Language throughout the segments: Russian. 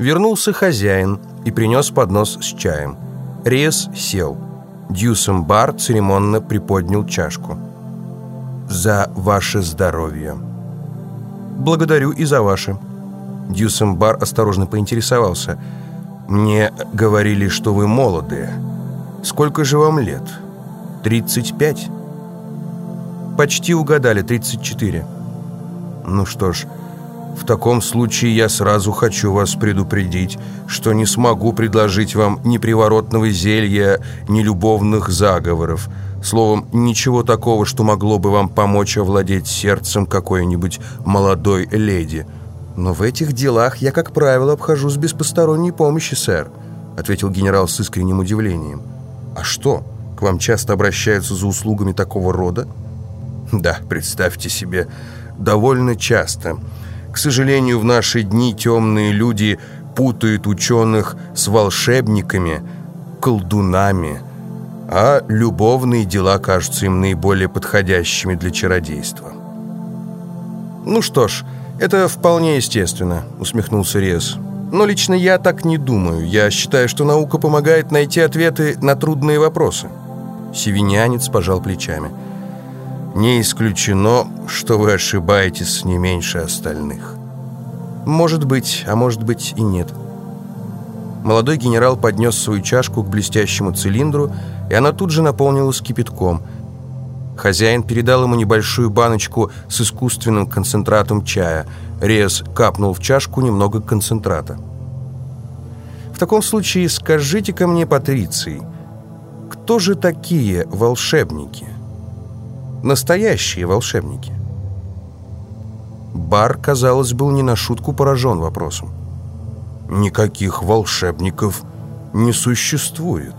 Вернулся хозяин и принес поднос с чаем. Рез сел. Дьюсом Бар церемонно приподнял чашку. «За ваше здоровье!» «Благодарю и за ваше!» Дьюсом Бар осторожно поинтересовался. «Мне говорили, что вы молодые. Сколько же вам лет? 35?» «Почти угадали, 34». «Ну что ж...» В таком случае я сразу хочу вас предупредить, что не смогу предложить вам ни приворотного зелья, ни любовных заговоров. Словом, ничего такого, что могло бы вам помочь овладеть сердцем какой-нибудь молодой леди. Но в этих делах я, как правило, обхожусь без посторонней помощи, сэр», ответил генерал с искренним удивлением. «А что, к вам часто обращаются за услугами такого рода?» «Да, представьте себе, довольно часто». К сожалению, в наши дни темные люди путают ученых с волшебниками, колдунами, а любовные дела кажутся им наиболее подходящими для чародейства. «Ну что ж, это вполне естественно», — усмехнулся Рез. «Но лично я так не думаю. Я считаю, что наука помогает найти ответы на трудные вопросы». Севинянец пожал плечами. Не исключено, что вы ошибаетесь не меньше остальных. Может быть, а может быть и нет. Молодой генерал поднес свою чашку к блестящему цилиндру, и она тут же наполнилась кипятком. Хозяин передал ему небольшую баночку с искусственным концентратом чая. Рез капнул в чашку немного концентрата. «В таком случае скажите-ка мне, Патриций, кто же такие волшебники?» Настоящие волшебники. Бар, казалось, был не на шутку поражен вопросом. Никаких волшебников не существует.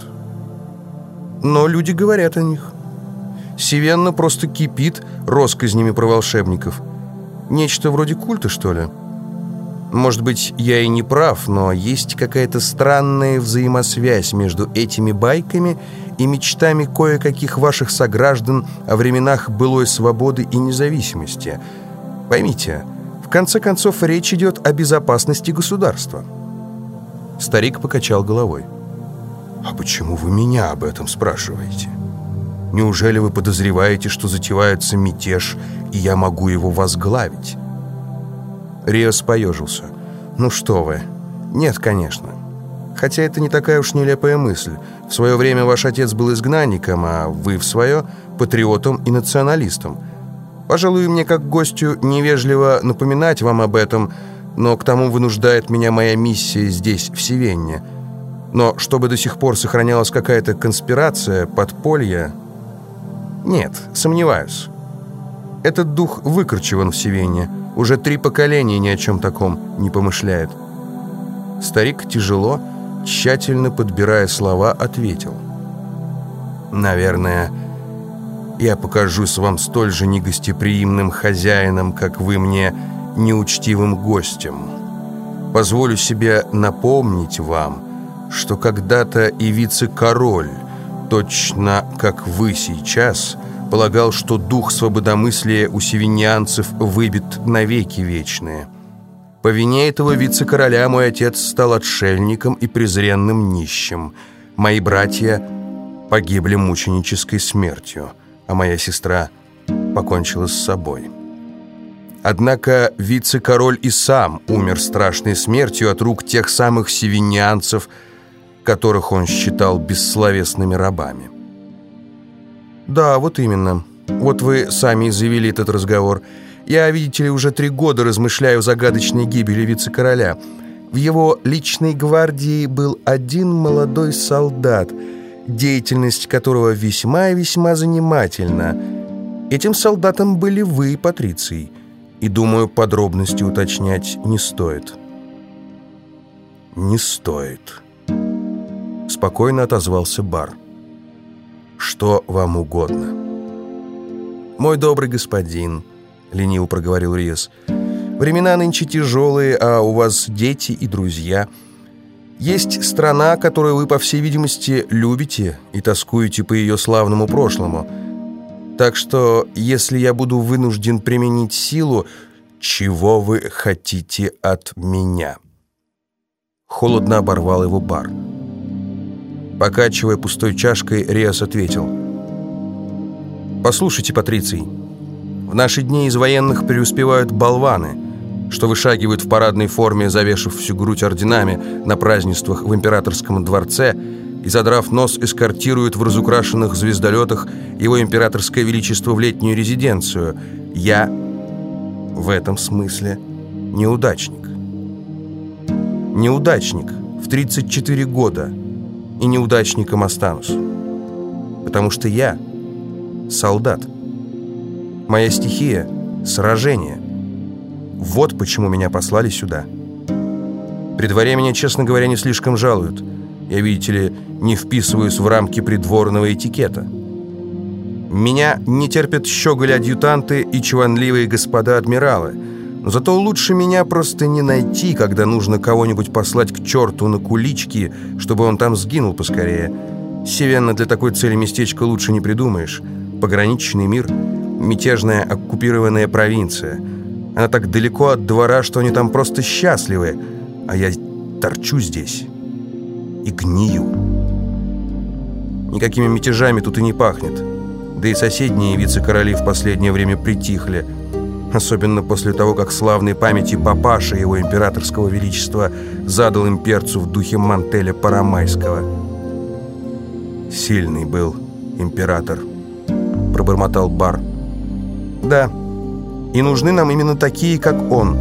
Но люди говорят о них. Севенна просто кипит россказнями про волшебников. Нечто вроде культа, что ли? Может быть, я и не прав, но есть какая-то странная взаимосвязь между этими байками и мечтами кое-каких ваших сограждан о временах былой свободы и независимости. Поймите, в конце концов речь идет о безопасности государства. Старик покачал головой. «А почему вы меня об этом спрашиваете? Неужели вы подозреваете, что затевается мятеж, и я могу его возглавить?» Риос поежился. «Ну что вы? Нет, конечно. Хотя это не такая уж нелепая мысль. В свое время ваш отец был изгнанником, а вы в свое – патриотом и националистом. Пожалуй, мне как гостю невежливо напоминать вам об этом, но к тому вынуждает меня моя миссия здесь, в Севенне. Но чтобы до сих пор сохранялась какая-то конспирация, подполье... Нет, сомневаюсь. Этот дух выкорчеван в Севенне. Уже три поколения ни о чем таком не помышляет. Старик тяжело тщательно подбирая слова, ответил. «Наверное, я покажусь вам столь же негостеприимным хозяином, как вы мне неучтивым гостем. Позволю себе напомнить вам, что когда-то и вице-король, точно как вы сейчас, полагал, что дух свободомыслия у севиньянцев выбит навеки вечные». По вине этого вице-короля мой отец стал отшельником и презренным нищим. Мои братья погибли мученической смертью, а моя сестра покончила с собой. Однако вице-король и сам умер страшной смертью от рук тех самых севиньянцев, которых он считал бессловесными рабами. «Да, вот именно. Вот вы сами завели этот разговор». Я, видите ли, уже три года размышляю о загадочной гибели вице-короля. В его личной гвардии был один молодой солдат, деятельность которого весьма и весьма занимательна. Этим солдатом были вы, Патриций, и, думаю, подробности уточнять не стоит. «Не стоит», — спокойно отозвался Бар. «Что вам угодно?» «Мой добрый господин», — лениво проговорил Риес. «Времена нынче тяжелые, а у вас дети и друзья. Есть страна, которую вы, по всей видимости, любите и тоскуете по ее славному прошлому. Так что, если я буду вынужден применить силу, чего вы хотите от меня?» Холодно оборвал его бар. Покачивая пустой чашкой, Риас ответил. «Послушайте, Патриций, в наши дни из военных преуспевают болваны, что вышагивают в парадной форме, завешив всю грудь орденами на празднествах в императорском дворце и, задрав нос, эскортируют в разукрашенных звездолетах его императорское величество в летнюю резиденцию. Я в этом смысле неудачник. Неудачник в 34 года и неудачником останусь. Потому что я солдат. Моя стихия — сражение. Вот почему меня послали сюда. При дворе меня, честно говоря, не слишком жалуют. Я, видите ли, не вписываюсь в рамки придворного этикета. Меня не терпят щеголь-адъютанты и чванливые господа-адмиралы — зато лучше меня просто не найти, когда нужно кого-нибудь послать к черту на кулички, чтобы он там сгинул поскорее. Севенна для такой цели местечко лучше не придумаешь. Пограничный мир, мятежная оккупированная провинция. Она так далеко от двора, что они там просто счастливы, а я торчу здесь и гнию. Никакими мятежами тут и не пахнет. Да и соседние вице-короли в последнее время притихли – Особенно после того, как славной памяти папаша его императорского величества задал имперцу в духе мантеля Парамайского. «Сильный был император», — пробормотал Бар. «Да, и нужны нам именно такие, как он.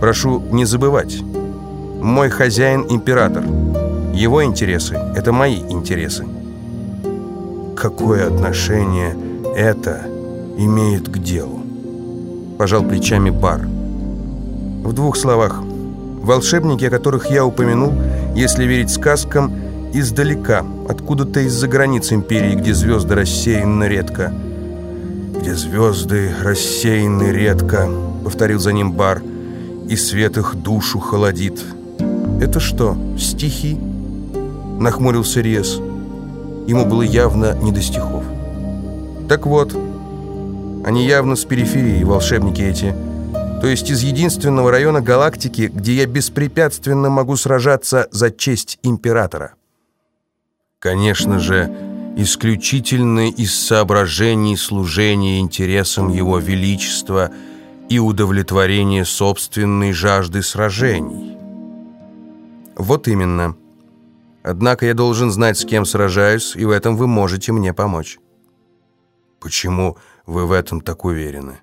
Прошу не забывать, мой хозяин император. Его интересы — это мои интересы». «Какое отношение это имеет к делу?» Пожал плечами Бар. В двух словах. Волшебники, о которых я упомянул, если верить сказкам, издалека, откуда-то из-за границ империи, где звезды рассеяны редко. «Где звезды рассеяны редко», — повторил за ним Бар, «и свет их душу холодит». «Это что, стихи?» — нахмурился Рез. Ему было явно не до стихов. «Так вот», они явно с периферии, волшебники эти. То есть из единственного района галактики, где я беспрепятственно могу сражаться за честь императора. Конечно же, исключительно из соображений служения интересам его величества и удовлетворения собственной жажды сражений. Вот именно. Однако я должен знать, с кем сражаюсь, и в этом вы можете мне помочь. Почему вы в этом так уверены?»